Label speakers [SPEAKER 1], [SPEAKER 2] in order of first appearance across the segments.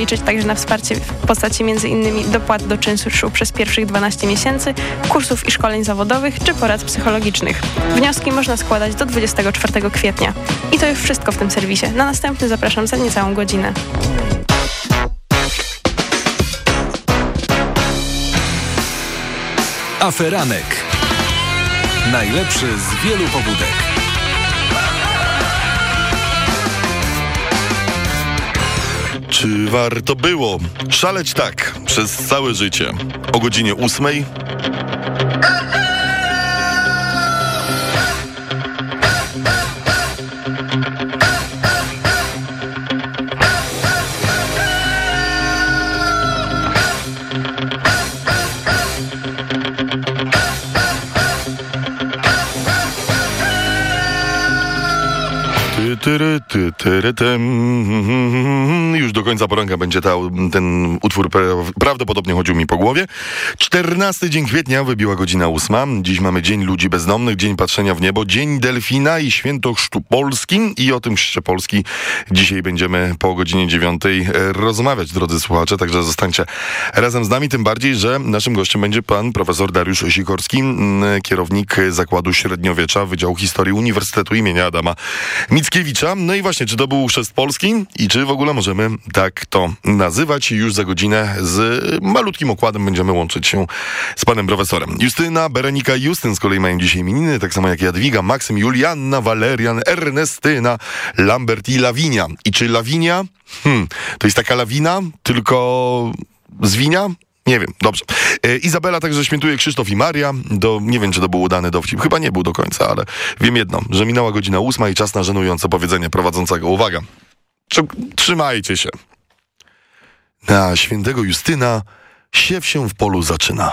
[SPEAKER 1] liczyć także na wsparcie w postaci m.in. dopłat do czynszu przez pierwszych 12 miesięcy, kursów i szkoleń zawodowych czy porad psychologicznych. Wnioski można składać do 24 kwietnia. I to już wszystko w tym serwisie. Na następny zapraszam za niecałą godzinę.
[SPEAKER 2] Aferanek. Najlepszy z wielu pobudek.
[SPEAKER 3] Czy warto było szaleć tak przez całe życie? O godzinie ósmej tyry, ty, Już do końca poranka będzie ta, ten utwór prawdopodobnie chodził mi po głowie. 14 dzień kwietnia wybiła godzina ósma. Dziś mamy Dzień Ludzi Bezdomnych, Dzień Patrzenia w Niebo, Dzień Delfina i Święto Chrztu Polski. I o tym Chrzcie Polski dzisiaj będziemy po godzinie dziewiątej e, rozmawiać, drodzy słuchacze, także zostańcie razem z nami, tym bardziej, że naszym gościem będzie pan profesor Dariusz Sikorski, kierownik Zakładu Średniowiecza Wydziału Historii Uniwersytetu imienia Adama Mickiewicza. No i właśnie, czy to był chrzest polski i czy w ogóle możemy tak to nazywać? Już za godzinę z malutkim okładem będziemy łączyć się z panem profesorem. Justyna, Berenika i Justyn z kolei mają dzisiaj imieniny, tak samo jak Jadwiga, Maksym, Julianna, Walerian, Ernestyna, Lambert i Lawinia. I czy Lawinia? Hmm, to jest taka lawina, tylko z winia? Nie wiem, dobrze. E, Izabela także świętuje Krzysztof i Maria. Do, nie wiem, czy to był udany dowcip. Chyba nie był do końca, ale wiem jedno, że minęła godzina ósma i czas na żenujące powiedzenie prowadzącego. Uwaga. Trzymajcie się. Na świętego Justyna siew się w polu zaczyna.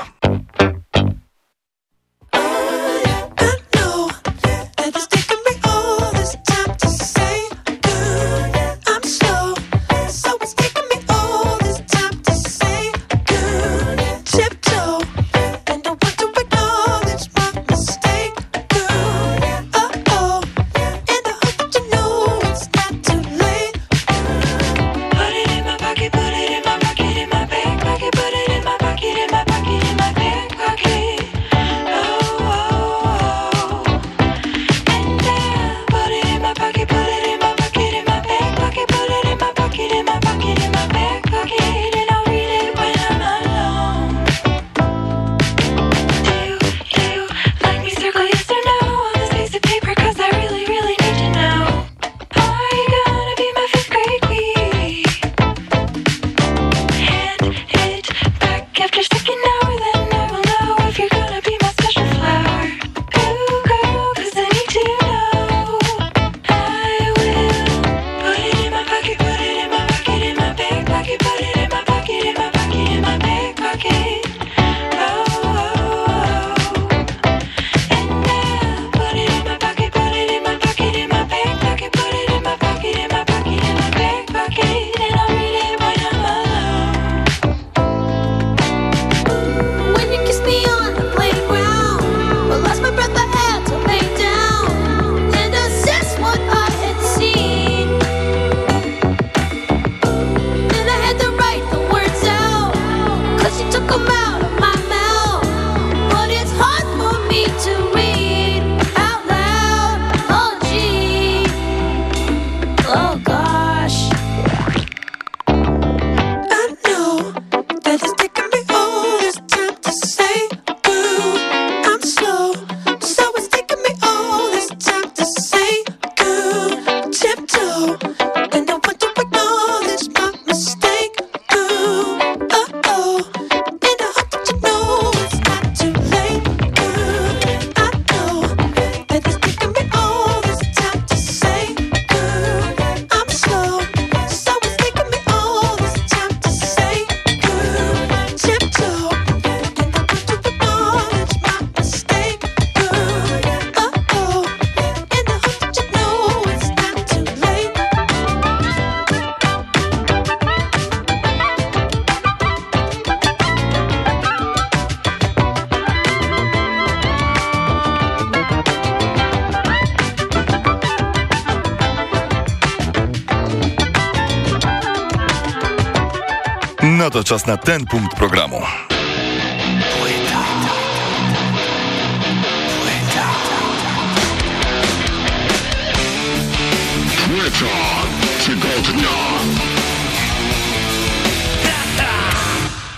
[SPEAKER 3] Czas na ten punkt programu.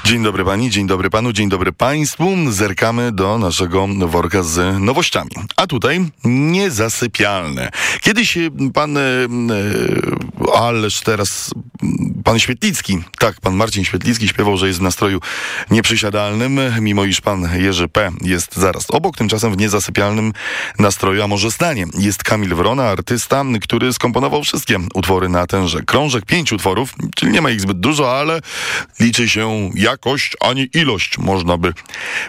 [SPEAKER 3] Dzień dobry pani, dzień dobry panu, dzień dobry państwu. Zerkamy do naszego worka z nowościami. A tutaj niezasypialne. Kiedyś pan, e, e, ależ teraz pan Świetlicki, tak, pan Marcin Świetlicki śpiewał, że jest w nastroju nieprzysiadalnym, mimo iż pan Jerzy P. jest zaraz obok. Tymczasem w niezasypialnym nastroju, a może stanie, jest Kamil Wrona, artysta, który skomponował wszystkie utwory na tenże krążek. Pięć utworów, czyli nie ma ich zbyt dużo, ale liczy się jakość, a nie ilość, można by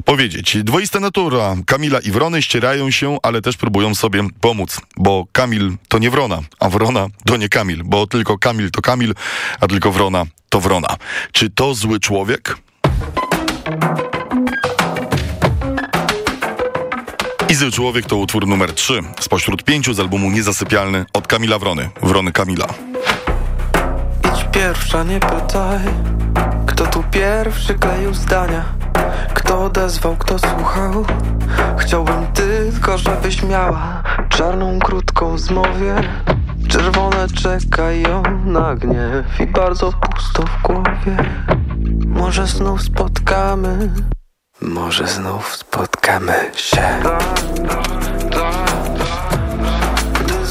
[SPEAKER 3] powiedzieć. Dwoista natura Kamila i Wrony ścierają się, ale też próbują sobie pomóc, bo Kamil to nie Wrona, a Wrona to nie Kamil, bo tylko Kamil to Kamil, a tylko Wrona to Wrona. Czy to zły człowiek? I zły człowiek to utwór numer 3 spośród pięciu z albumu Niezasypialny od Kamila Wrony. Wrony Kamila.
[SPEAKER 4] Idź pierwsza, nie pytaj Kto tu pierwszy kleił zdania Kto odezwał, kto słuchał Chciałbym tylko, żebyś miała Czarną, krótką zmowie Czerwone czekają na gniew I bardzo pusto w głowie. Może znów spotkamy Może znów spotkamy się. Gdy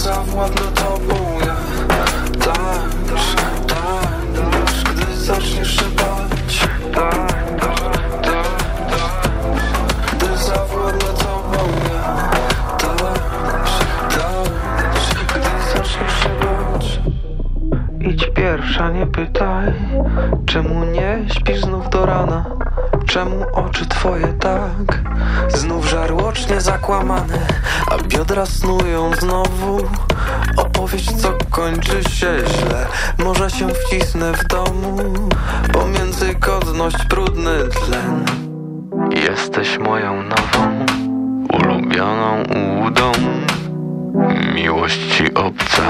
[SPEAKER 4] pierwsza, nie pytaj Czemu nie śpisz znów do rana? Czemu oczy twoje tak Znów żarłocznie zakłamane? A biodra snują znowu Opowieść co kończy się źle. Może się wcisnę w domu Pomiędzy godność brudny tlen. Jesteś moją nową Ulubioną ułudą Miłość ci obca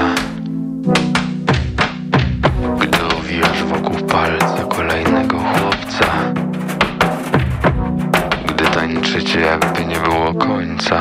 [SPEAKER 4] owijasz wokół palca kolejnego chłopca. Gdy tańczycie jakby nie było końca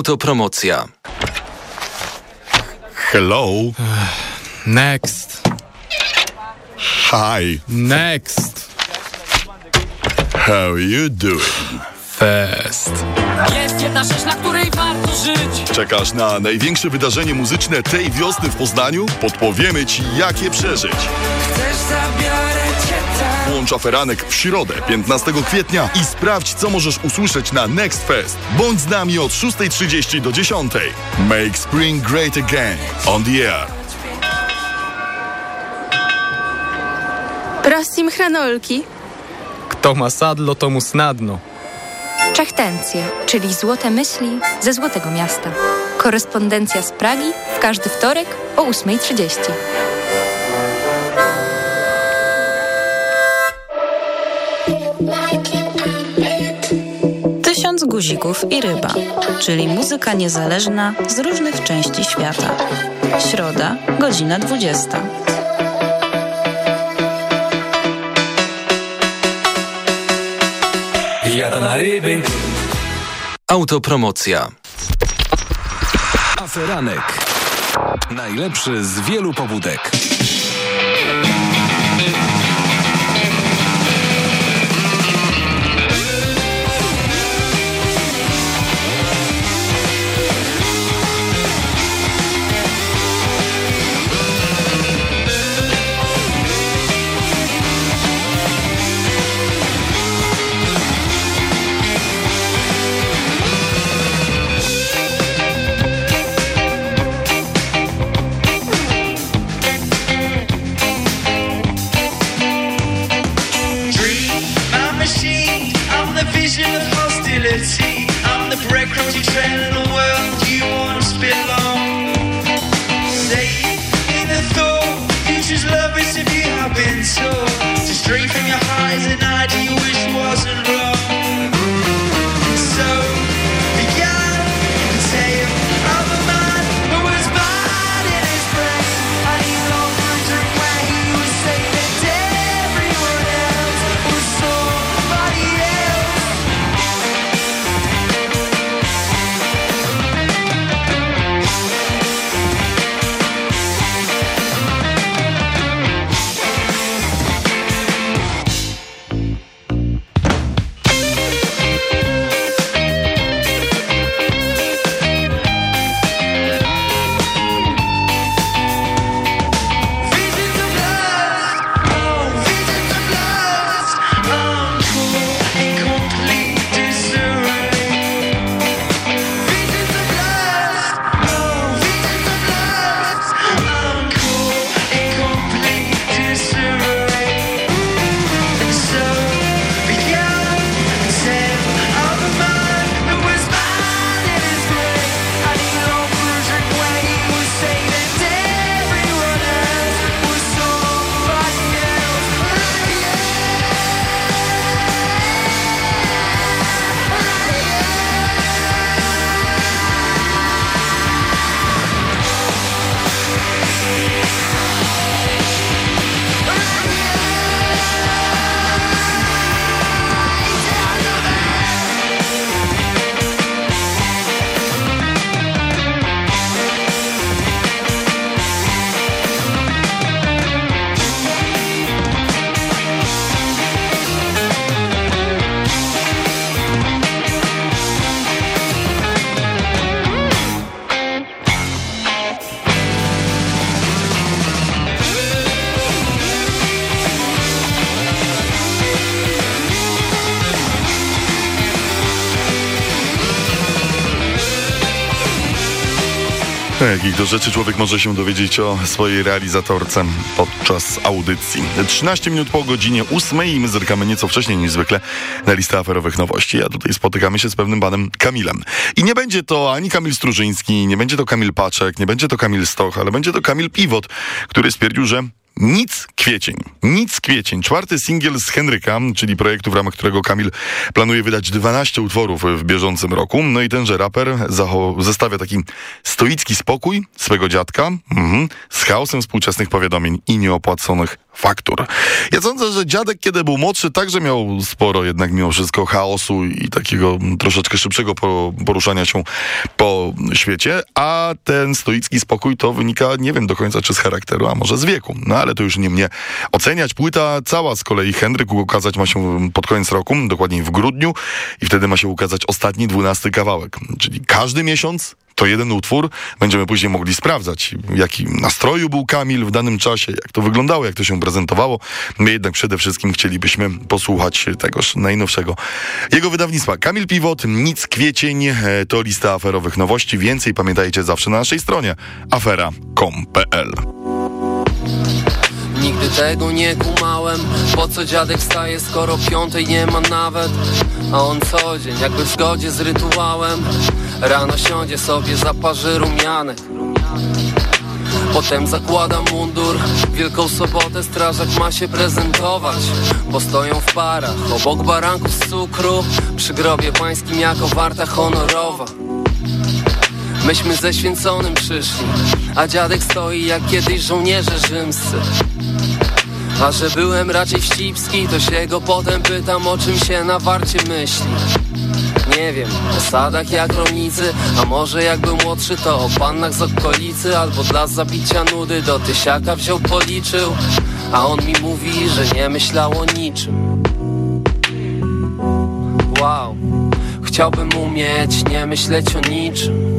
[SPEAKER 5] Autopromocja.
[SPEAKER 3] Hello,
[SPEAKER 6] Next.
[SPEAKER 3] hi,
[SPEAKER 6] Next.
[SPEAKER 3] how you doing?
[SPEAKER 6] Fest.
[SPEAKER 7] Jest jedna rzecz, na której warto żyć
[SPEAKER 3] Czekasz na największe wydarzenie muzyczne tej wiosny w Poznaniu? Podpowiemy Ci, jak je przeżyć.
[SPEAKER 7] Chcesz, zabiorę
[SPEAKER 3] Włącz aferanek w środę, 15 kwietnia i sprawdź, co możesz usłyszeć na Next Fest. Bądź z nami od 6.30 do 10.00. Make spring great again. On the air.
[SPEAKER 8] Prosim hranolki.
[SPEAKER 6] Kto ma sadlo, to mu snadno.
[SPEAKER 8] Czechtencje, czyli złote myśli ze Złotego Miasta. Korespondencja z Pragi w każdy wtorek o 8.30.
[SPEAKER 9] guzików i ryba, czyli muzyka niezależna z różnych części świata. Środa, godzina 20.
[SPEAKER 7] Jadę na ryby
[SPEAKER 5] Autopromocja.
[SPEAKER 10] Aferanek. Najlepszy z wielu pobudek.
[SPEAKER 3] To rzeczy człowiek może się dowiedzieć o swojej realizatorce podczas audycji. 13 minut po godzinie 8 i my zerkamy nieco wcześniej niż zwykle na listę aferowych nowości, a tutaj spotykamy się z pewnym panem Kamilem. I nie będzie to ani Kamil Strużyński, nie będzie to Kamil Paczek, nie będzie to Kamil Stoch, ale będzie to Kamil Piwot, który stwierdził, że nic kwiecień. Nic kwiecień. Czwarty singiel z Henryka, czyli projektu, w ramach którego Kamil planuje wydać 12 utworów w bieżącym roku. No i tenże raper zestawia taki stoicki spokój swego dziadka mhm, z chaosem współczesnych powiadomień i nieopłaconych faktur. Ja sądzę, że dziadek, kiedy był młodszy, także miał sporo jednak mimo wszystko chaosu i takiego troszeczkę szybszego po- poruszania się po świecie, a ten stoicki spokój to wynika, nie wiem do końca czy z charakteru, a może z wieku. No ale to już nie mnie oceniać. Płyta cała z kolei Henryk ukazać ma się pod koniec roku, dokładniej w grudniu i wtedy ma się ukazać ostatni, dwunasty kawałek. Czyli każdy miesiąc to jeden utwór. Będziemy później mogli sprawdzać, w jakim nastroju był Kamil w danym czasie, jak to wyglądało, jak to się prezentowało. My jednak przede wszystkim chcielibyśmy posłuchać tegoż najnowszego jego wydawnictwa. Kamil Piwot, Nic Kwiecień, e, to lista aferowych nowości. Więcej pamiętajcie zawsze na naszej stronie afera.com.pl
[SPEAKER 5] Nigdy tego nie kumałem. Po co dziadek wstaje, skoro piątej nie ma nawet? A on co dzień, jakby w zgodzie z rytuałem. Rano siądzie sobie, zaparzy rumianek. Potem zakłada mundur. Wielką sobotę strażak ma się prezentować Bo stoją w parach Obok baranków z cukru. Przy grobie pańskim jako warta honorowa Myśmy ze święconym przyszli A dziadek stoi jak kiedyś żołnierze rzymscy. A że byłem raczej wścibski, to się go potem pytam o czym się na warcie myśli. Nie wiem, o sadach jak rolnicy, a może jak był młodszy to o pannach z okolicy Albo dla zabicia nudy do tysiaka wziął policzył. A on mi mówi, że nie myślał o niczym. Wow, chciałbym umieć nie myśleć o niczym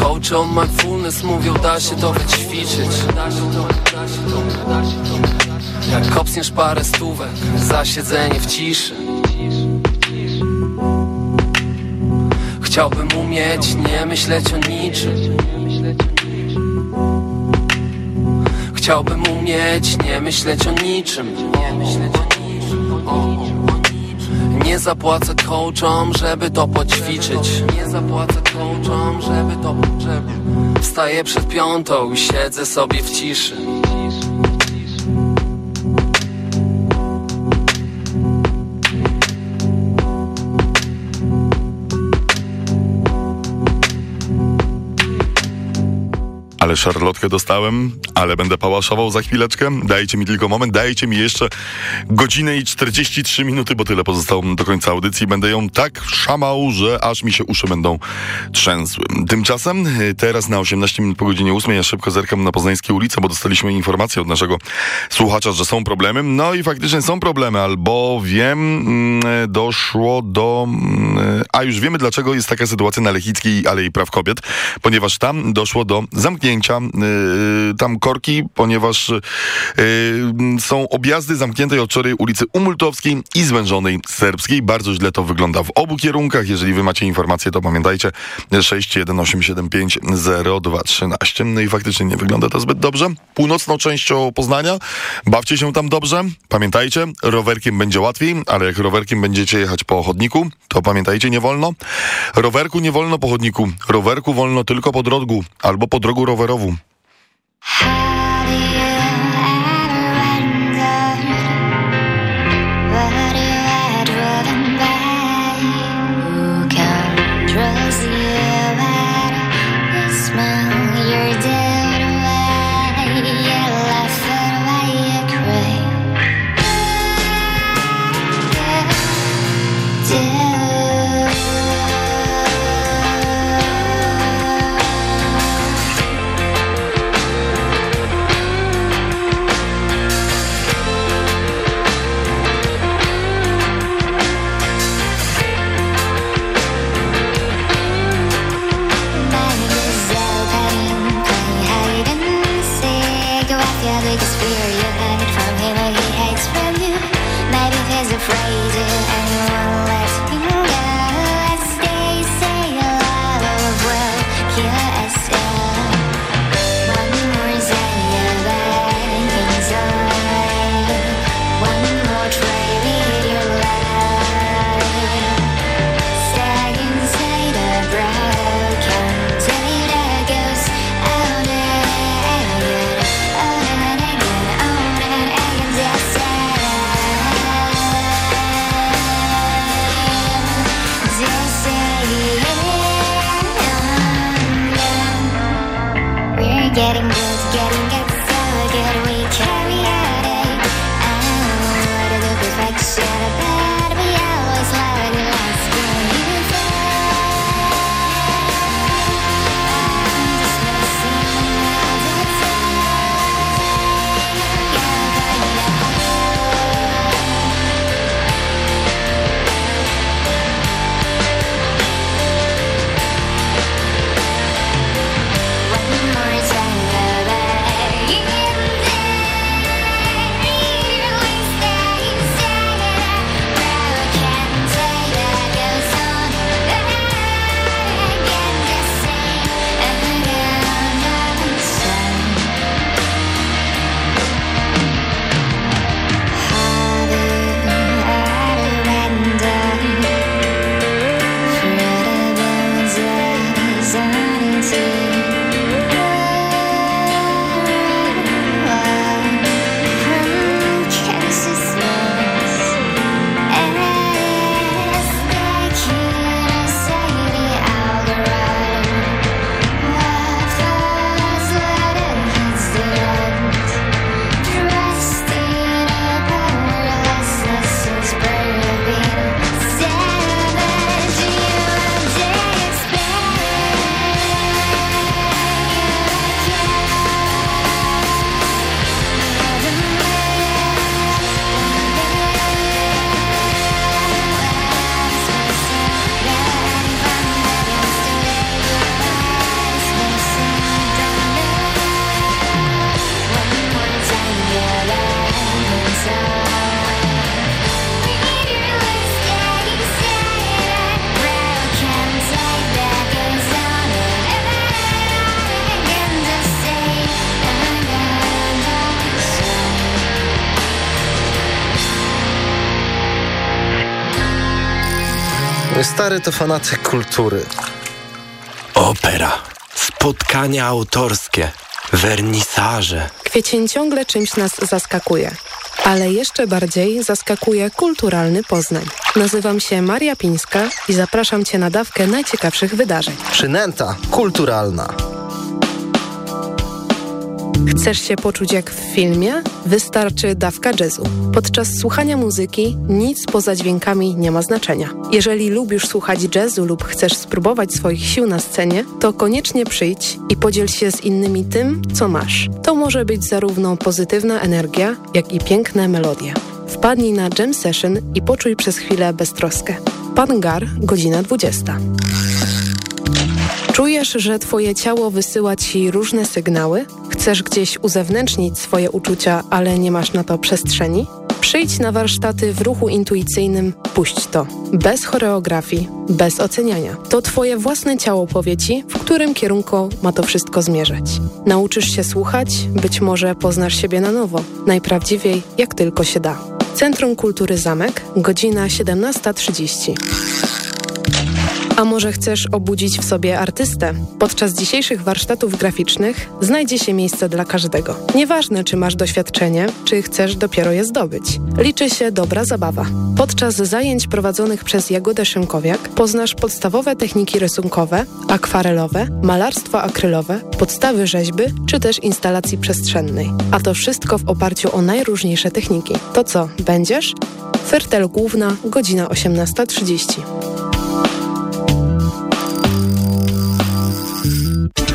[SPEAKER 5] Coach on mindfulness mówią da się to wyćwiczyć. Jak kopsniesz parę stówek za siedzenie w ciszy. Chciałbym umieć nie myśleć o niczym. Chciałbym umieć nie myśleć o niczym. Nie zapłacę coachom, żeby to poćwiczyć. Nie zapłacę coachom, żeby to... Wstaję przed piątą i siedzę sobie w ciszy.
[SPEAKER 3] Ale szarlotkę dostałem, ale będę pałaszował za chwileczkę. Dajcie mi tylko moment, dajcie mi jeszcze godzinę i 43 minuty, bo tyle pozostało do końca audycji. Będę ją tak szamał, że aż mi się uszy będą trzęsły. Tymczasem y, teraz na 18 minut po godzinie 8 ja szybko zerkam na Poznańskie ulice, bo dostaliśmy informację od naszego słuchacza, że są problemy. No i faktycznie są problemy, albowiem mm, doszło do... mm, A już wiemy, dlaczego jest taka sytuacja na Lechickiej Alei Praw Kobiet, ponieważ tam doszło do zamknięcia y, tam ponieważ y, są objazdy zamkniętej od wczoraj ulicy Umultowskiej i Zwężonej Serbskiej. Bardzo źle to wygląda w obu kierunkach. Jeżeli wy macie informacje, to pamiętajcie 61875 0213. No i faktycznie nie wygląda to zbyt dobrze. Północną częścią Poznania bawcie się tam dobrze. Pamiętajcie, rowerkiem będzie łatwiej, ale jak rowerkiem będziecie jechać po chodniku, to pamiętajcie, nie wolno. Rowerku nie wolno po chodniku. Rowerku wolno tylko po drogu albo po drogu rowerową.
[SPEAKER 11] Hi. Stary to fanatyk kultury.
[SPEAKER 12] Opera, spotkania autorskie, wernisaże.
[SPEAKER 1] Kwiecień ciągle czymś nas zaskakuje. Ale jeszcze bardziej zaskakuje kulturalny Poznań. Nazywam się Maria Pińska i zapraszam Cię na dawkę najciekawszych wydarzeń.
[SPEAKER 11] Przynęta kulturalna.
[SPEAKER 13] Chcesz się poczuć jak w filmie? Wystarczy dawka jazzu. Podczas słuchania muzyki nic poza dźwiękami nie ma znaczenia. Jeżeli lubisz słuchać jazzu lub chcesz spróbować swoich sił na scenie, to koniecznie przyjdź i podziel się z innymi tym, co masz. To może być zarówno pozytywna energia, jak i piękne melodie. Wpadnij na jam session i poczuj przez chwilę beztroskę. Pan Gar, godzina 20. Czujesz, że twoje ciało wysyła ci różne sygnały? Chcesz gdzieś uzewnętrznić swoje uczucia, ale nie masz na to przestrzeni? Przyjdź na warsztaty w ruchu intuicyjnym, puść to. Bez choreografii, bez oceniania. To twoje własne ciało powie ci, w którym kierunku ma to wszystko zmierzać. Nauczysz się słuchać, być może poznasz siebie na nowo, najprawdziwiej jak tylko się da. Centrum Kultury Zamek, godzina 17.30. A może chcesz obudzić w sobie artystę? Podczas dzisiejszych warsztatów graficznych znajdzie się miejsce dla każdego. Nieważne, czy masz doświadczenie, czy chcesz dopiero je zdobyć. Liczy się dobra zabawa. Podczas zajęć prowadzonych przez Jagodę Szymkowiak poznasz podstawowe techniki rysunkowe, akwarelowe, malarstwo akrylowe, podstawy rzeźby, czy też instalacji przestrzennej. A to wszystko w oparciu o najróżniejsze techniki. To co, będziesz? Fertel Główna, godzina 18.30.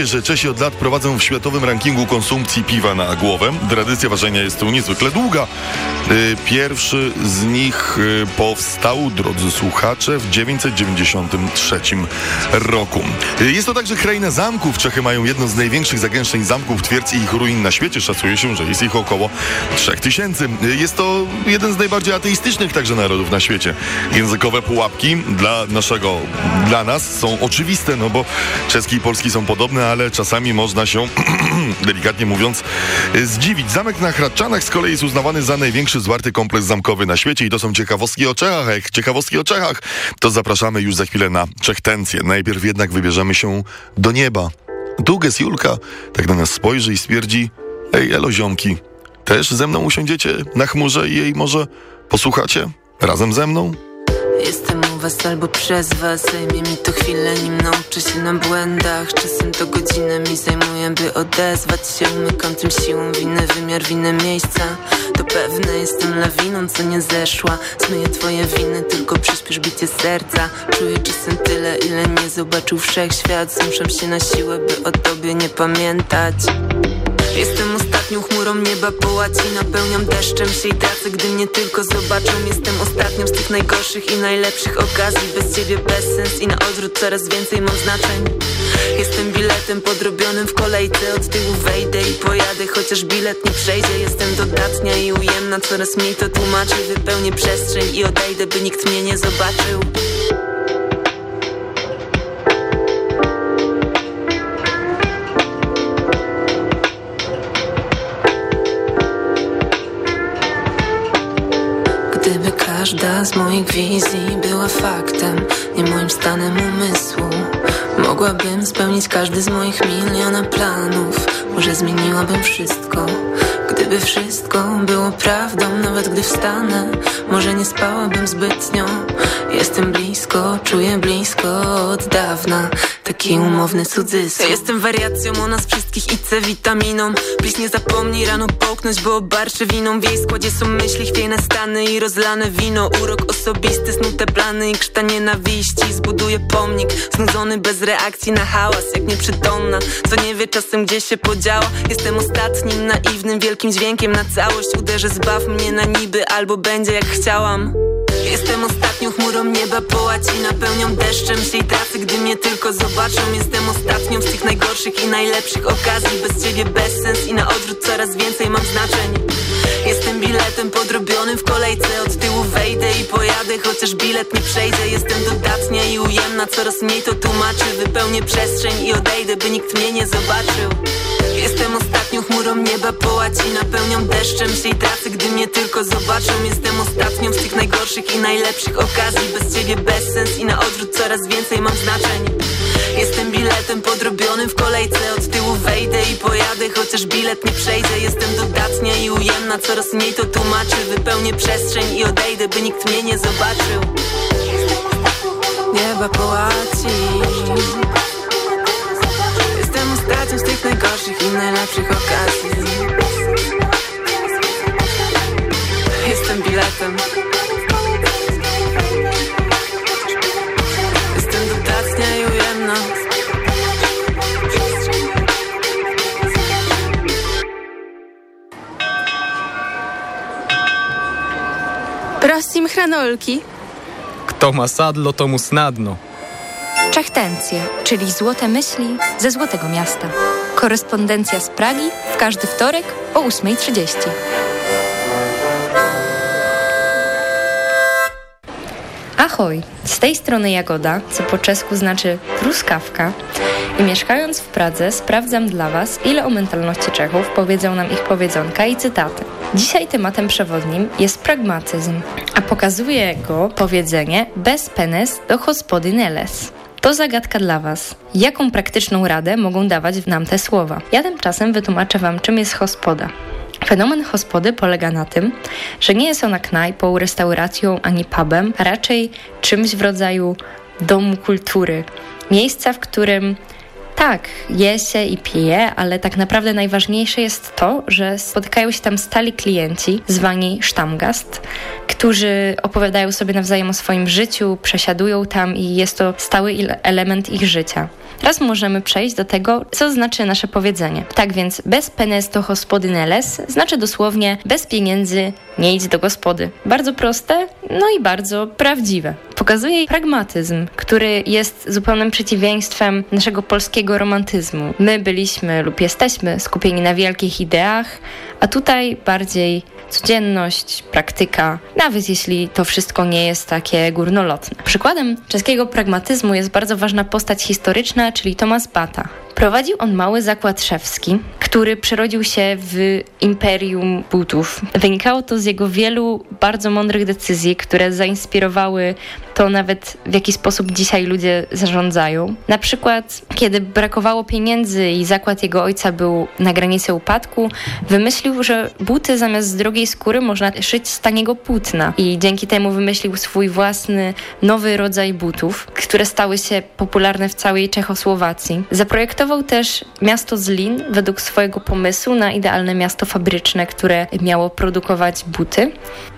[SPEAKER 3] Wiecie, że Czesi od lat prowadzą w światowym rankingu konsumpcji piwa na głowę? Tradycja ważenia jest tu niezwykle długa. Y, Pierwszy z nich y, powstał, drodzy słuchacze, w 993 roku. Y, Jest to także kraina zamków. Czechy mają jedno z największych zagęszczeń zamków, twierdz i ich ruin na świecie. Szacuje się, że jest ich około 3000. Y, Jest to jeden z najbardziej ateistycznych także narodów na świecie. Językowe pułapki dla naszego, dla nas są oczywiste, no bo czeski i polski są podobne, ale czasami można się, delikatnie mówiąc, zdziwić. Zamek na Hradczanach z kolei jest uznawany za największy zwarty kompleks zamkowy na świecie i to są ciekawostki o Czechach. Jak ciekawostki o Czechach, to zapraszamy już za chwilę na Czechtencję. Najpierw jednak wybierzemy się do nieba. Długes Julka tak na nas spojrzy i stwierdzi Ej, elo ziomki, też ze mną usiądziecie na chmurze i jej może posłuchacie razem ze mną?
[SPEAKER 14] Jestem u was albo przez was. Zajmie mi to chwilę, nim nauczę się na błędach. Czasem to godzinę mi zajmuje, by odezwać się. Umykam tym siłą winę, wymiar winę miejsca. To pewne, jestem lawiną, co nie zeszła. Zmyję twoje winy, tylko przyspiesz bicie serca. Czuję czasem tyle, ile nie zobaczył wszechświat. Zmuszam się na siłę, by o tobie nie pamiętać. Jestem ostatnią chmurą nieba i napełniam deszczem się i tracę, gdy mnie tylko zobaczą. Jestem ostatnią z tych najgorszych i najlepszych okazji. Bez ciebie bez sens i na odwrót coraz więcej mam znaczeń. Jestem biletem podrobionym w kolejce. Od tyłu wejdę i pojadę, chociaż bilet nie przejdzie. Jestem dodatnia i ujemna, coraz mniej to tłumaczy Wypełnię przestrzeń i odejdę, by nikt mnie nie zobaczył każda z moich wizji była faktem, nie moim stanem umysłu. Mogłabym spełnić każdy z moich miliona planów. Może zmieniłabym wszystko Gdyby wszystko było prawdą, nawet gdy wstanę Może nie spałabym zbytnio Jestem blisko, czuję blisko od dawna. Taki umowny cudzysłów. Jestem wariacją o nas wszystkich i C-witaminą Please nie zapomnij rano połknąć, bo obarczę winą. W jej składzie są myśli, chwiejne stany i rozlane wino. Urok osobisty, snute plany i krzta nienawiści Zbuduję pomnik, znudzony bez reakcji na hałas Jak nieprzytomna, co nie wie czasem gdzie się podziała. Jestem ostatnim, naiwnym, wielkim dźwiękiem na całość Uderzę, zbaw mnie na niby, albo będzie jak chciałam. Jestem ostatnią chmurą nieba połać i napełniam deszczem się i tracę, gdy mnie tylko zobaczą Jestem ostatnią z tych najgorszych i najlepszych okazji. Bez ciebie bez sens i na odwrót coraz więcej mam znaczeń Biletem podrobionym w kolejce. Od tyłu wejdę i pojadę, chociaż bilet nie przejdzie. Jestem dodatnia i ujemna, coraz mniej to tłumaczy Wypełnię przestrzeń i odejdę, by nikt mnie nie zobaczył. Jestem ostatnią chmurą nieba połać i napełniam deszczem się i tracę, gdy mnie tylko zobaczą. Jestem ostatnią z tych najgorszych i najlepszych okazji. Bez ciebie bez sens i na odwrót coraz więcej mam znaczeń Jestem biletem podrobionym w kolejce. Od tyłu wejdę i pojadę, chociaż bilet nie przejdzie Jestem dodatnia i ujemna, coraz mniej to tłumaczy Wypełnię przestrzeń i odejdę, by nikt mnie nie zobaczył. Nieba połaci Jestem ostatnią z tych najgorszych i najlepszych okazji. Jestem biletem
[SPEAKER 8] Prosim hranolki.
[SPEAKER 6] Kto ma sadlo, to mu snadno.
[SPEAKER 8] Czechtencje, czyli złote myśli ze Złotego Miasta. Korespondencja z Pragi w każdy wtorek o 8.30. Ahoj, z tej strony Jagoda, co po czesku znaczy truskawka. I mieszkając w Pradze sprawdzam dla Was, ile o mentalności Czechów powiedzą nam ich powiedzonka i cytaty. Dzisiaj tematem przewodnim jest pragmatyzm, a pokazuje go powiedzenie bez penes do hospody neles. To zagadka dla Was. Jaką praktyczną radę mogą dawać nam te słowa? Ja tymczasem wytłumaczę Wam, czym jest hospoda. Fenomen hospody polega na tym, że nie jest ona knajpą, restauracją ani pubem, a raczej czymś w rodzaju domu kultury. Miejsca, w którym tak, je się i pije, ale tak naprawdę najważniejsze jest to, że spotykają się tam stali klienci, zwani Stammgast, którzy opowiadają sobie nawzajem o swoim życiu, przesiadują tam i jest to stały element ich życia. Raz możemy przejść do tego, co znaczy nasze powiedzenie. Tak więc bez penes to hospodyneles znaczy dosłownie bez pieniędzy nie idź do gospody. Bardzo proste, no i bardzo prawdziwe. Pokazuje pragmatyzm, który jest zupełnym przeciwieństwem naszego polskiego romantyzmu. My byliśmy lub jesteśmy skupieni na wielkich ideach, a tutaj bardziej codzienność, praktyka, nawet jeśli to wszystko nie jest takie górnolotne. Przykładem czeskiego pragmatyzmu jest bardzo ważna postać historyczna, czyli Tomasz Bata. Prowadził on mały zakład szewski, który przerodził się w imperium butów. Wynikało to z jego wielu bardzo mądrych decyzji, które zainspirowały to nawet w jaki sposób dzisiaj ludzie zarządzają. Na przykład, kiedy brakowało pieniędzy i zakład jego ojca był na granicy upadku, wymyślił, że buty zamiast drogiej skóry można szyć z taniego płótna i dzięki temu wymyślił swój własny nowy rodzaj butów, które stały się popularne w całej Czechosłowacji. Zaprojektował też miasto Zlin według swojego pomysłu na idealne miasto fabryczne, które miało produkować buty.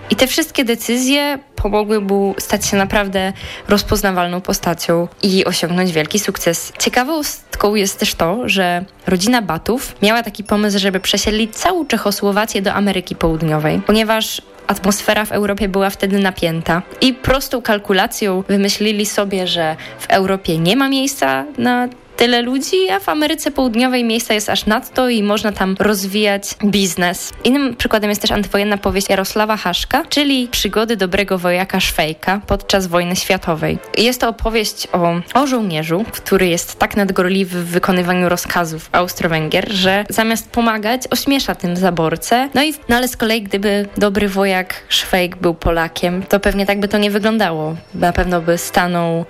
[SPEAKER 8] I te wszystkie decyzje pomogły mu stać się naprawdę rozpoznawalną postacią i osiągnąć wielki sukces. Ciekawostką jest też to, że rodzina Batów miała taki pomysł, żeby przesiedlić całą Czechosłowację do Ameryki Południowej, ponieważ atmosfera w Europie była wtedy napięta i prostą kalkulacją wymyślili sobie, że w Europie nie ma miejsca na tyle ludzi, a w Ameryce Południowej miejsca jest aż nadto i można tam rozwijać biznes. Innym przykładem jest też antywojenna powieść Jarosława Haszka, czyli przygody dobrego wojaka Szwejka podczas wojny światowej. Jest to opowieść o, o żołnierzu, który jest tak nadgorliwy w wykonywaniu rozkazów Austro-Węgier, że zamiast pomagać, ośmiesza tym zaborcę. No i no ale z kolei, gdyby dobry wojak Szwejk był Polakiem, to pewnie tak by to nie wyglądało. Na pewno by stanął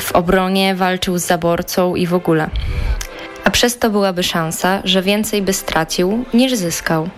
[SPEAKER 8] w obronie, walczył z zaborcą i w ogóle. A przez to byłaby szansa, że więcej by stracił niż zyskał.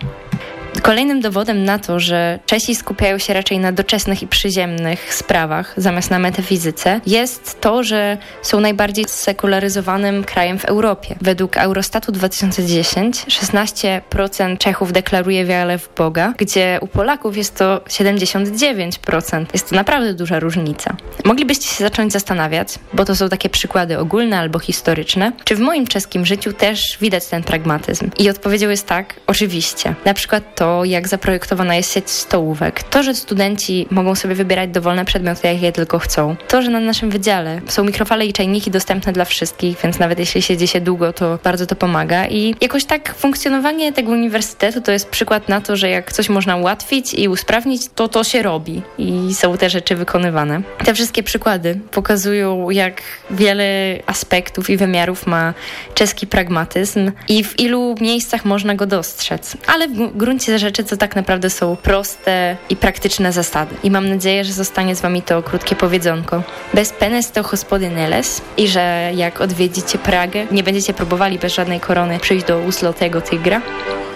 [SPEAKER 8] Kolejnym dowodem na to, że Czesi skupiają się raczej na doczesnych i przyziemnych sprawach zamiast na metafizyce, jest to, że są najbardziej sekularyzowanym krajem w Europie. Według Eurostatu 2010 16% Czechów deklaruje wiarę w Boga, gdzie u Polaków jest to 79%. Jest to naprawdę duża różnica. Moglibyście się zacząć zastanawiać, bo to są takie przykłady ogólne albo historyczne, czy w moim czeskim życiu też widać ten pragmatyzm. I odpowiedzią jest tak, oczywiście. Na przykład to, jak zaprojektowana jest sieć stołówek, to, że studenci mogą sobie wybierać dowolne przedmioty, jakie tylko chcą, to, że na naszym wydziale są mikrofale i czajniki dostępne dla wszystkich, więc nawet jeśli siedzi się długo, to bardzo to pomaga. I jakoś tak funkcjonowanie tego uniwersytetu to jest przykład na to, że jak coś można ułatwić i usprawnić, to to się robi. I są te rzeczy wykonywane. Te wszystkie przykłady pokazują, jak wiele aspektów i wymiarów ma czeski pragmatyzm i w ilu miejscach można go dostrzec, ale w gruncie rzeczy to tak naprawdę są proste i praktyczne zasady. I mam nadzieję, że zostanie z Wami to krótkie powiedzonko. Bez penes to hospodyneles i że jak odwiedzicie Pragę, nie będziecie próbowali bez żadnej korony przyjść do uslotego tygra.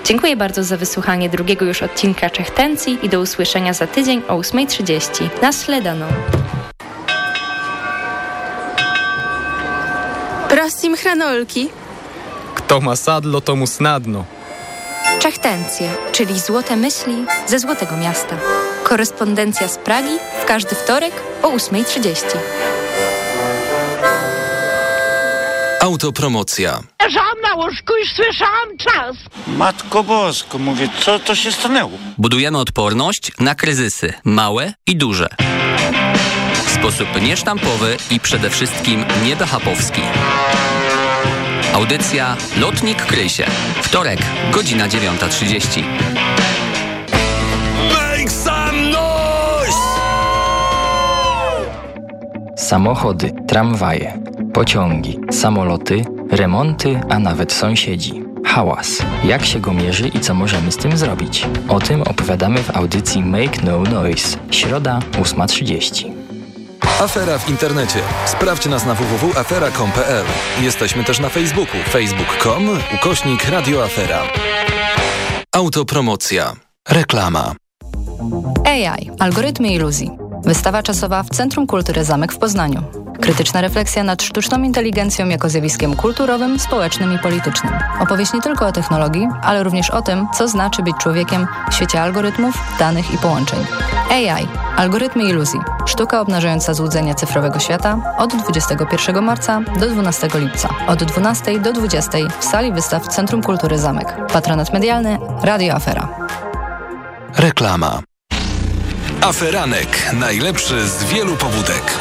[SPEAKER 8] Dziękuję bardzo za wysłuchanie drugiego już odcinka Czechtencji i do usłyszenia za tydzień o 8.30. Nasledaną.
[SPEAKER 15] Prosím hranolki.
[SPEAKER 6] Kto ma sadlo, to mu snadno.
[SPEAKER 15] Czechtencje, czyli złote myśli ze Złotego Miasta. Korespondencja z Pragi w każdy wtorek o 8.30.
[SPEAKER 10] Autopromocja.
[SPEAKER 16] Leżałam na łóżku i słyszałam czas.
[SPEAKER 17] Matko Bosko, mówię, co to się stanęło?
[SPEAKER 18] Budujemy odporność na kryzysy, małe i duże. W sposób niesztampowy i przede wszystkim niebehapowski. Audycja Lotnik Krysie. Wtorek, godzina 9.30.
[SPEAKER 10] Make some noise!
[SPEAKER 19] Samochody, tramwaje, pociągi, samoloty, remonty, a nawet sąsiedzi. Hałas. Jak się go mierzy i co możemy z tym zrobić? O tym opowiadamy w audycji Make No Noise. Środa 8.30.
[SPEAKER 10] Afera w internecie. Sprawdź nas na www.afera.com.pl. Jesteśmy też na Facebooku. facebook.com ukośnik radioafera. Autopromocja. Reklama.
[SPEAKER 20] AI. Algorytmy iluzji. Wystawa czasowa w Centrum Kultury Zamek w Poznaniu. Krytyczna refleksja nad sztuczną inteligencją jako zjawiskiem kulturowym, społecznym i politycznym. Opowieść nie tylko o technologii, ale również o tym, co znaczy być człowiekiem w świecie algorytmów, danych i połączeń. AI Algorytmy iluzji. Sztuka obnażająca złudzenia cyfrowego świata od 21 marca do 12 lipca. Od 12 do 20 w sali wystaw Centrum Kultury Zamek. Patronat medialny Radio Afera.
[SPEAKER 10] Reklama. Aferanek. Najlepszy z wielu pobudek.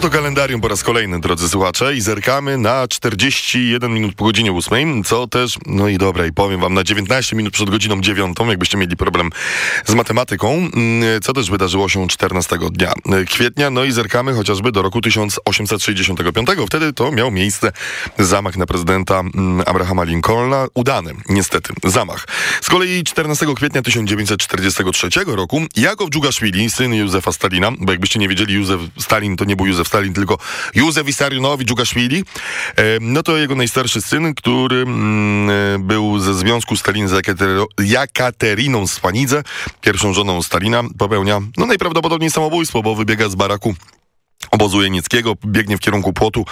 [SPEAKER 7] To
[SPEAKER 3] kalendarium po raz kolejny, drodzy słuchacze, i zerkamy na 41 minut po godzinie 8, co też, no i dobra, i powiem wam, na 19 minut przed godziną 9, jakbyście mieli problem z matematyką, mm, co też wydarzyło się 14 dnia kwietnia, no i zerkamy chociażby do roku 1865. Wtedy to miał miejsce zamach na prezydenta mm, Abrahama Lincolna, udany, niestety, zamach. Z kolei 14 kwietnia 1943 roku Jakow Dżugaszwili, syn Józefa Stalina, bo jakbyście nie wiedzieli, Józef Stalin to nie był Józef Stalin, tylko Józef Wissarionowicz Dżugaszwili, e, no to jego najstarszy syn, który mm, e, był ze związku Stalin z Jakater- Jakateriną Swanidze, pierwszą żoną Stalina, popełnia no najprawdopodobniej samobójstwo, bo wybiega z baraku obozu jenieckiego, biegnie w kierunku płotu,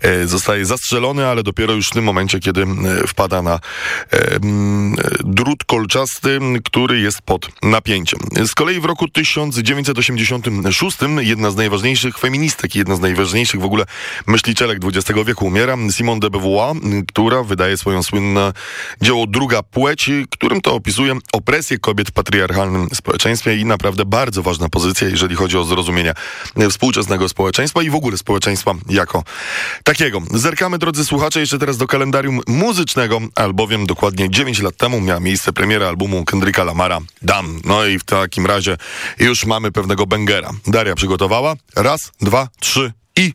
[SPEAKER 3] e, zostaje zastrzelony, ale dopiero już w tym momencie, kiedy e, wpada na e, drut kolczasty, który jest pod napięciem. Z kolei w roku 1986 jedna z najważniejszych feministek, jedna z najważniejszych w ogóle myślicielek XX wieku umiera, Simone de Beauvoir, która wydaje swoją słynne dzieło Druga płeć, którym to opisuje opresję kobiet w patriarchalnym społeczeństwie i naprawdę bardzo ważna pozycja, jeżeli chodzi o zrozumienie współczesnego społeczeństwa i w ogóle społeczeństwa jako takiego. Zerkamy, drodzy słuchacze, jeszcze teraz do kalendarium muzycznego, albowiem dokładnie 9 lat temu miała miejsce premiera albumu Kendricka Lamara Dam. No i w takim razie już mamy pewnego bangera. Daria przygotowała. Raz, dwa, trzy i...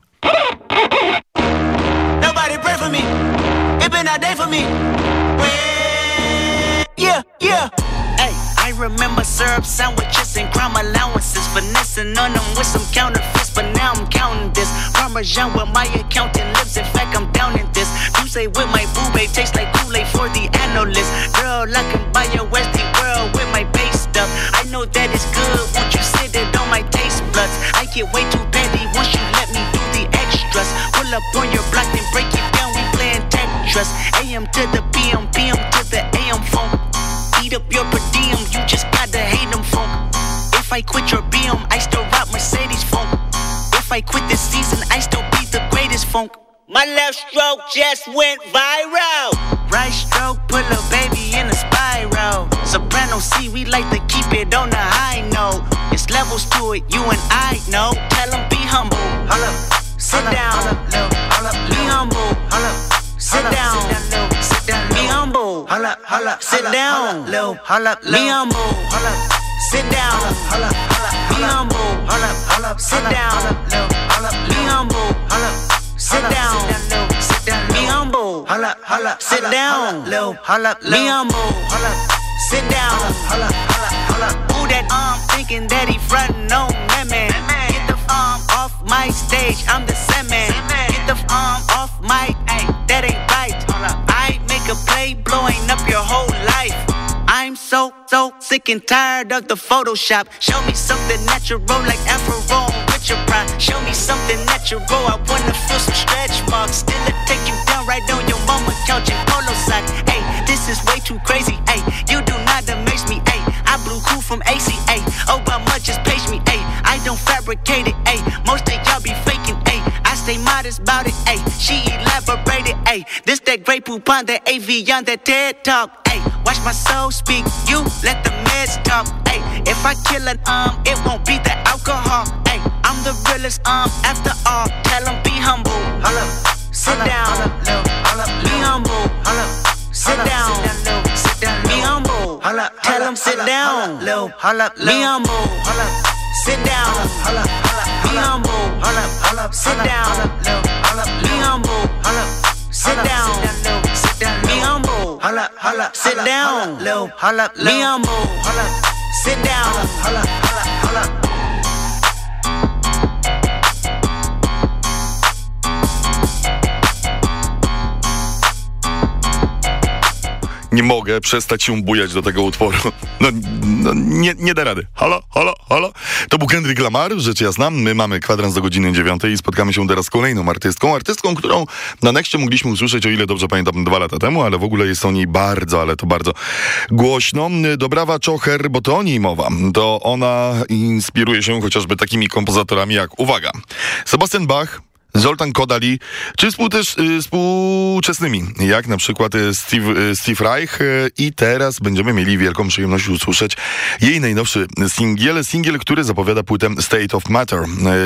[SPEAKER 21] Yeah, yeah. I remember syrup sandwiches and crime allowances. Finessing on them with some counterfeits, but now I'm counting this. Parmesan with my accountant lips. In fact, I'm down in this. You say with my boo babe tastes like Kool-Aid for the analyst. Girl, I can buy your Westie world with my base stuff. I know that it's good. Won't you sit it on my taste buds? I get way too petty once you let me do the extras. Pull up on your block and break it down. We playing trust. AM to the PM, PM to the AM phone. Eat up your per If I quit your BM, I still rock Mercedes funk. If I quit this season, I still be the greatest funk. My left stroke just went viral. Right stroke put a baby in a spiral. Soprano C, we like to keep it on the high note. It's levels to it, you and I know. Tell them be humble. Hold up, Sit down. Be humble. Hold up, Sit down. Be humble. Hold up. Sit down. Be humble. Sit down. Be humble. Sit down. Be humble. Sit down. Sit down, sit down, be humble. Sit down. Be humble. Sit down. Who that arm thinking that he frontin' on me, man? Get the arm off my stage, I'm the Sandman. Get the arm off my, ay, that ain't right. I make a play blowing up your whole so, so sick and tired of the Photoshop. Show me something natural like Afro with your pride. Show me something natural, I wanna feel some stretch marks. Still I take you down right on your mama couch in polo sock. Hey, this is way too crazy. Hey, you do not amaze me. Hey, I blew cool from ACA. Obama just page me. Hey, I don't fabricate it. Hey, most modest about it. Hey, she elaborated. Hey, this that great poop on that AV on that TED talk. Hey, watch my soul speak. You let the meds talk. Hey, if I kill an um, it won't be the alcohol. Hey, I'm the realest um after all. Tell 'em be humble. Sit down. Be humble. Sit down. Be humble. Tell 'em sit down. Be humble. Sit down. Be humble. Sit down. Be humble. Sit down. Be humble. Sit down. Be humble. Sit down.
[SPEAKER 3] Nie mogę przestać się bujać do tego utworu. No, no nie, nie da rady. Halo, halo, halo. To był Kendrick Lamar, rzecz jasna. My mamy kwadrans do godziny dziewiątej i spotkamy się teraz z kolejną artystką. Artystką, którą na Nexcie mogliśmy usłyszeć, o ile dobrze pamiętam, dwa lata temu, ale w ogóle jest o niej bardzo, ale to bardzo głośno. Dobrawa Czocher, bo to o niej mowa. To ona inspiruje się chociażby takimi kompozytorami jak, uwaga, Sebastian Bach, Zoltan Kodali, czy współteż, y, współczesnymi, jak na przykład y, Steve, y, Steve Reich i teraz będziemy mieli wielką przyjemność usłyszeć jej najnowszy singiel, singiel, który zapowiada płytę State of Matter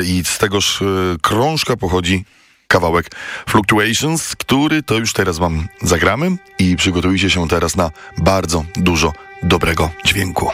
[SPEAKER 3] i z tegoż krążka pochodzi kawałek Fluctuations, który to już teraz wam zagramy i przygotujcie się teraz na bardzo dużo dobrego dźwięku.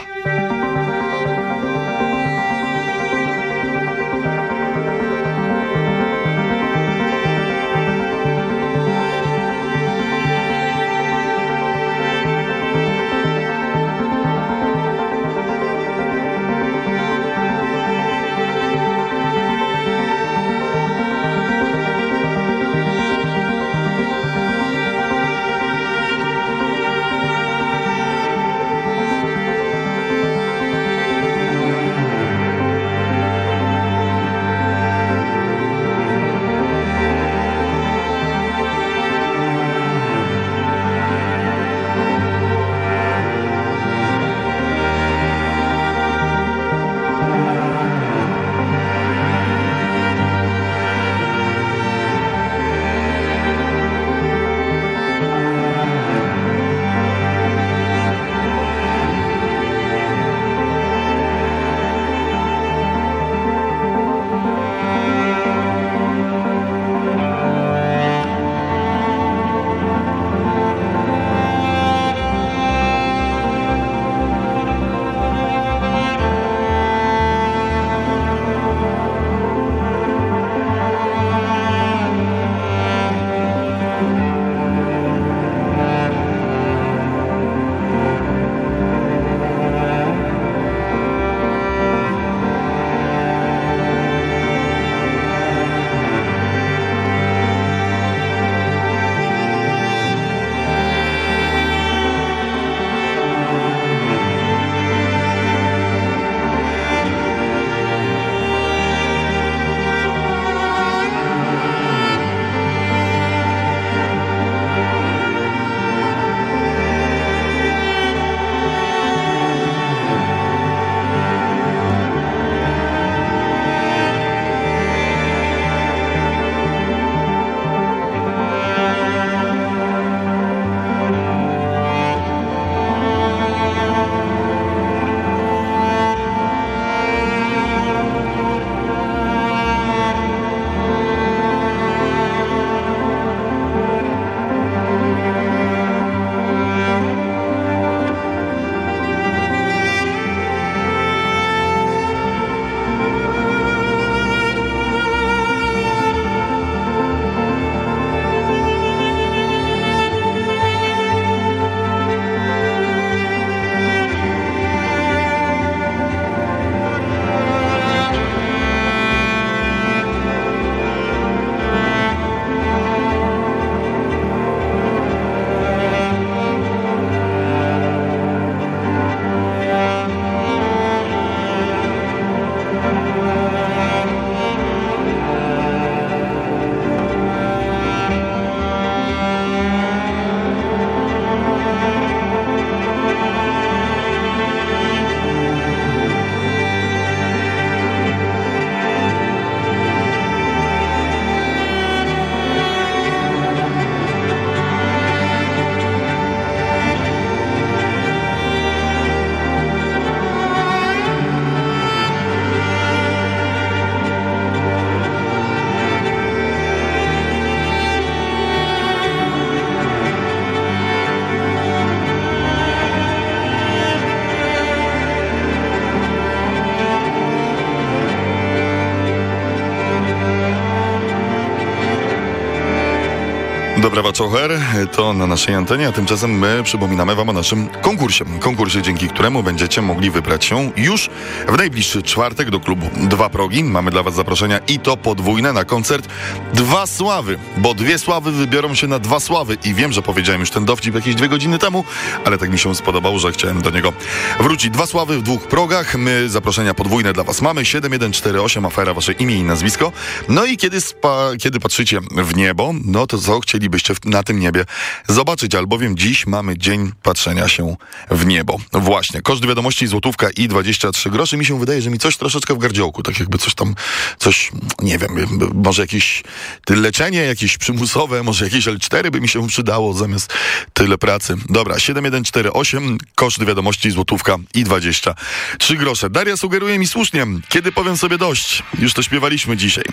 [SPEAKER 3] Dobra Waczocher, to na naszej antenie, a tymczasem my przypominamy Wam o naszym konkursie. Konkursie, dzięki któremu będziecie mogli wybrać się już w najbliższy czwartek do klubu Dwa Progi. Mamy dla Was zaproszenia i to podwójne na koncert Dwa Sławy, bo dwie sławy wybiorą się na dwa sławy i wiem, że powiedziałem już ten dowcip jakieś dwie godziny temu, ale tak mi się spodobał, że chciałem do niego wrócić. Dwa sławy w dwóch progach, my zaproszenia podwójne dla Was mamy, 7148 afera Wasze imię i nazwisko. No i kiedy, spa, kiedy patrzycie w niebo, no to co chcielibyście w- na tym niebie zobaczyć, albowiem dziś mamy dzień patrzenia się w niebo. Właśnie, koszt wiadomości złotówka i 23 groszy. Mi się wydaje, że mi coś troszeczkę w gardziołku, tak jakby coś tam, coś, nie wiem, może jakieś leczenie, jakieś przymusowe, może jakieś L4 by mi się przydało zamiast tyle pracy. Dobra, 7148, koszt wiadomości złotówka i 23 grosze. Daria sugeruje mi słusznie, kiedy powiem sobie dość. Już to śpiewaliśmy dzisiaj.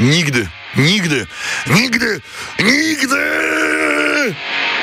[SPEAKER 3] Nigdy, nigdy, nigdy, nigdy! 2.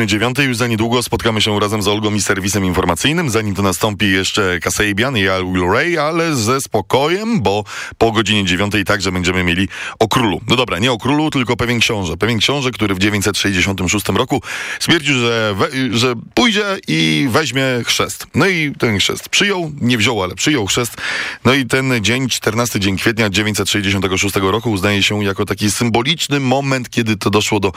[SPEAKER 3] godziny dziewiątej. Już za niedługo spotkamy się razem z Olgą i serwisem informacyjnym. Zanim to nastąpi jeszcze Kasabian i Al Ray, ale ze spokojem, bo po godzinie dziewiątej także będziemy mieli o królu. No dobra, nie o królu, tylko pewien książę. Pewien książę, który w 966 roku stwierdził, że, we, że pójdzie i weźmie chrzest. No i ten chrzest przyjął, nie wziął, ale przyjął chrzest. No i ten dzień, 14 dzień kwietnia 966 roku uznaje się jako taki symboliczny moment, kiedy to doszło do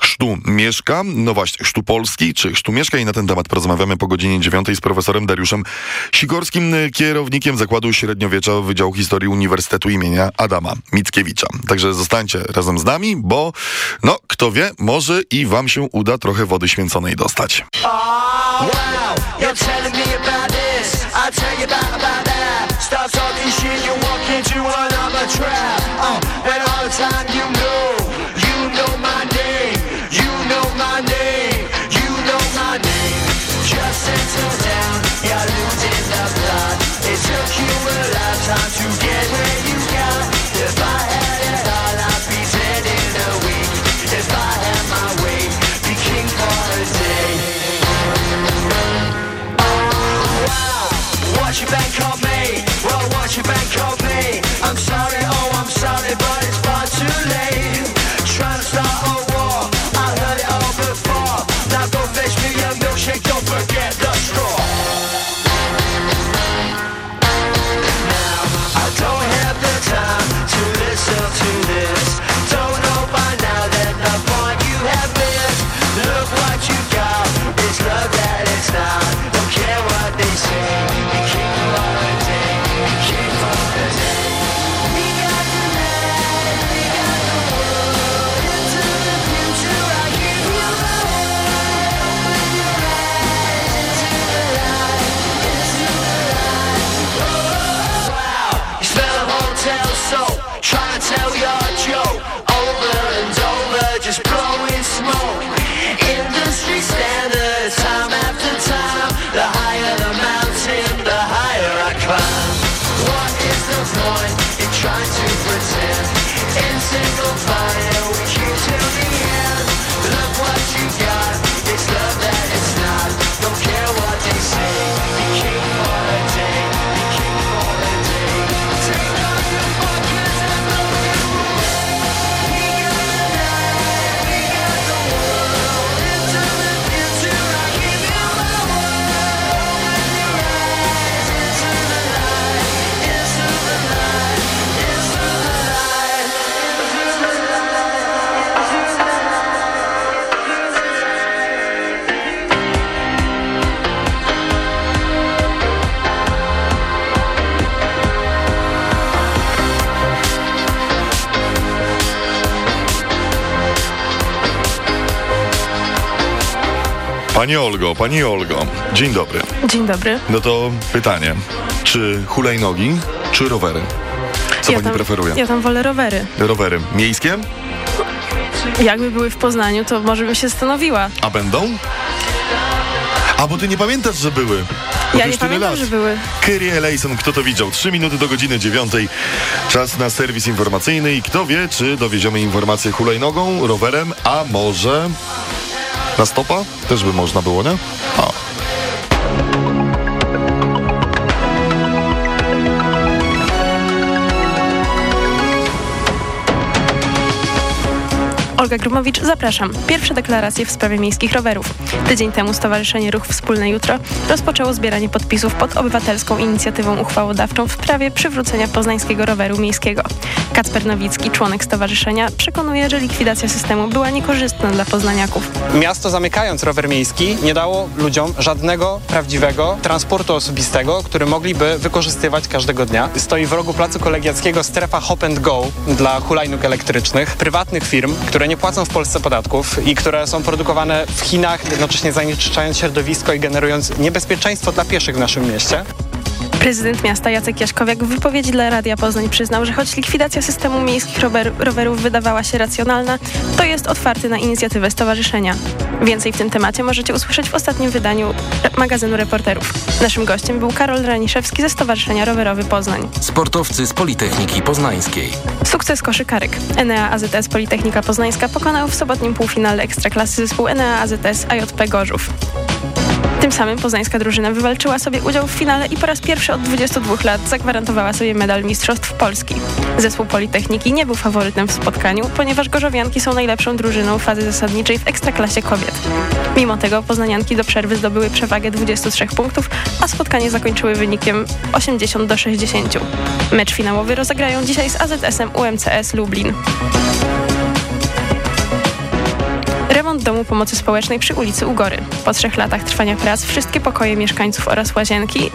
[SPEAKER 3] chrztu Mieszka. No właśnie, chrztu Polski, czy chrztu Mieszka i na ten temat porozmawiamy po godzinie dziewiątej z profesorem Dariuszem Sikorskim, y, kierownikiem Zakładu Średniowiecza Wydziału Historii Uniwersytetu imienia Adama Mickiewicza. Także zostańcie razem z nami, bo no, kto wie, może i wam się uda trochę wody święconej dostać.
[SPEAKER 7] Wow, down, you're losing the. It took you a lifetime to
[SPEAKER 3] Pani Olgo, Pani Olgo, dzień dobry.
[SPEAKER 1] Dzień dobry.
[SPEAKER 3] No to pytanie, czy hulajnogi, czy rowery? Co
[SPEAKER 1] ja
[SPEAKER 3] Pani
[SPEAKER 1] tam,
[SPEAKER 3] preferuje?
[SPEAKER 1] Ja tam wolę rowery.
[SPEAKER 3] Rowery miejskie?
[SPEAKER 1] Jakby były w Poznaniu, to może bym się stanowiła.
[SPEAKER 3] A będą? A bo ty nie pamiętasz, że były. Bo
[SPEAKER 1] Ja nie pamiętam,
[SPEAKER 3] lat.
[SPEAKER 1] że były.
[SPEAKER 3] Kyrie Eleison, kto to widział? Trzy minuty do godziny dziewiątej. Czas na serwis informacyjny i kto wie, czy dowieziemy informację hulajnogą, rowerem, a może na stopa? Też by można było, nie?
[SPEAKER 1] Olga Grumowicz, zapraszam. Pierwsze deklaracje w sprawie miejskich rowerów. Tydzień temu Stowarzyszenie Ruch Wspólne Jutro rozpoczęło zbieranie podpisów pod obywatelską inicjatywą uchwałodawczą w sprawie przywrócenia poznańskiego roweru miejskiego. Kacper Nowicki, członek stowarzyszenia, przekonuje, że likwidacja systemu była niekorzystna dla poznaniaków.
[SPEAKER 22] Miasto zamykając rower miejski nie dało ludziom żadnego prawdziwego transportu osobistego, który mogliby wykorzystywać każdego dnia. Stoi w rogu Placu Kolegiackiego strefa Hop and Go dla hulajnóg elektrycznych, prywatnych firm, które nie płacą w Polsce podatków i które są produkowane w Chinach, jednocześnie zanieczyszczając środowisko i generując niebezpieczeństwo dla pieszych w naszym mieście.
[SPEAKER 1] Prezydent miasta Jacek Jaśkowiak w wypowiedzi dla Radia Poznań przyznał, że choć likwidacja systemu miejskich rower, rowerów wydawała się racjonalna, to jest otwarty na inicjatywę stowarzyszenia. Więcej w tym temacie możecie usłyszeć w ostatnim wydaniu magazynu reporterów. Naszym gościem był Karol Raniszewski ze Stowarzyszenia Rowerowy Poznań.
[SPEAKER 10] Sportowcy z Politechniki Poznańskiej.
[SPEAKER 1] Sukces koszykarek. Enea AZS Politechnika Poznańska pokonał w sobotnim półfinale Ekstraklasy zespół Enea AZS AJP Gorzów. Samym poznańska drużyna wywalczyła sobie udział w finale i po raz pierwszy od 22 lat zagwarantowała sobie medal Mistrzostw Polski. Zespół Politechniki nie był faworytem w spotkaniu, ponieważ gorzowianki są najlepszą drużyną fazy zasadniczej w Ekstraklasie kobiet. Mimo tego poznanianki do przerwy zdobyły przewagę 23 punktów, a spotkanie zakończyły wynikiem 80 do 60. Mecz finałowy rozegrają dzisiaj z AZS-em UMCS Lublin. Pomocy społecznej przy ulicy Ugory. Po trzech latach trwania prac wszystkie pokoje mieszkańców oraz łazienki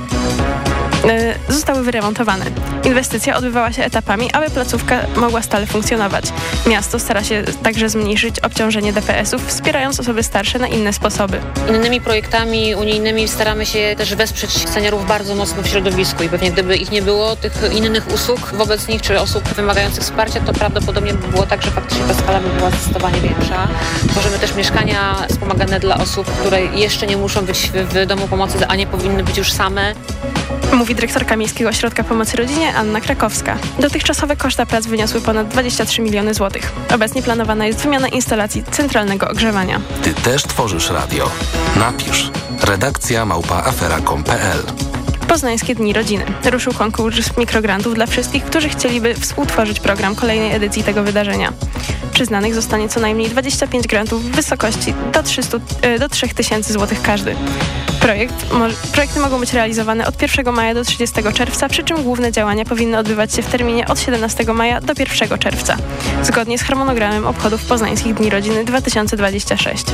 [SPEAKER 1] zostały wyremontowane. Inwestycja odbywała się etapami, aby placówka mogła stale funkcjonować. Miasto stara się także zmniejszyć obciążenie DPS-ów, wspierając osoby starsze na inne sposoby.
[SPEAKER 23] Innymi projektami unijnymi staramy się też wesprzeć seniorów bardzo mocno w środowisku i pewnie gdyby ich nie było, tych innych usług wobec nich, czy osób wymagających wsparcia, to prawdopodobnie by było tak, że faktycznie ta skala by była zdecydowanie większa. Tworzymy też mieszkania wspomagane dla osób, które jeszcze nie muszą być w domu pomocy, a nie powinny być już same.
[SPEAKER 1] Mówi dyrektorka Miejskiego Ośrodka Pomocy Rodzinie Anna Krakowska. Dotychczasowe koszta prac wyniosły ponad 23 miliony złotych. Obecnie planowana jest wymiana instalacji centralnego ogrzewania.
[SPEAKER 10] Ty też tworzysz radio. Napisz. Redakcja małpa afera.com.pl
[SPEAKER 1] Poznańskie Dni Rodziny. Ruszył konkurs mikrograntów dla wszystkich, którzy chcieliby współtworzyć program kolejnej edycji tego wydarzenia. Przyznanych zostanie co najmniej 25 grantów w wysokości do, 300, e, do 3000 zł każdy. Projekt, mo, projekty mogą być realizowane od 1 maja do 30 czerwca, przy czym główne działania powinny odbywać się w terminie od 17 maja do 1 czerwca, zgodnie z harmonogramem obchodów Poznańskich Dni Rodziny 2026.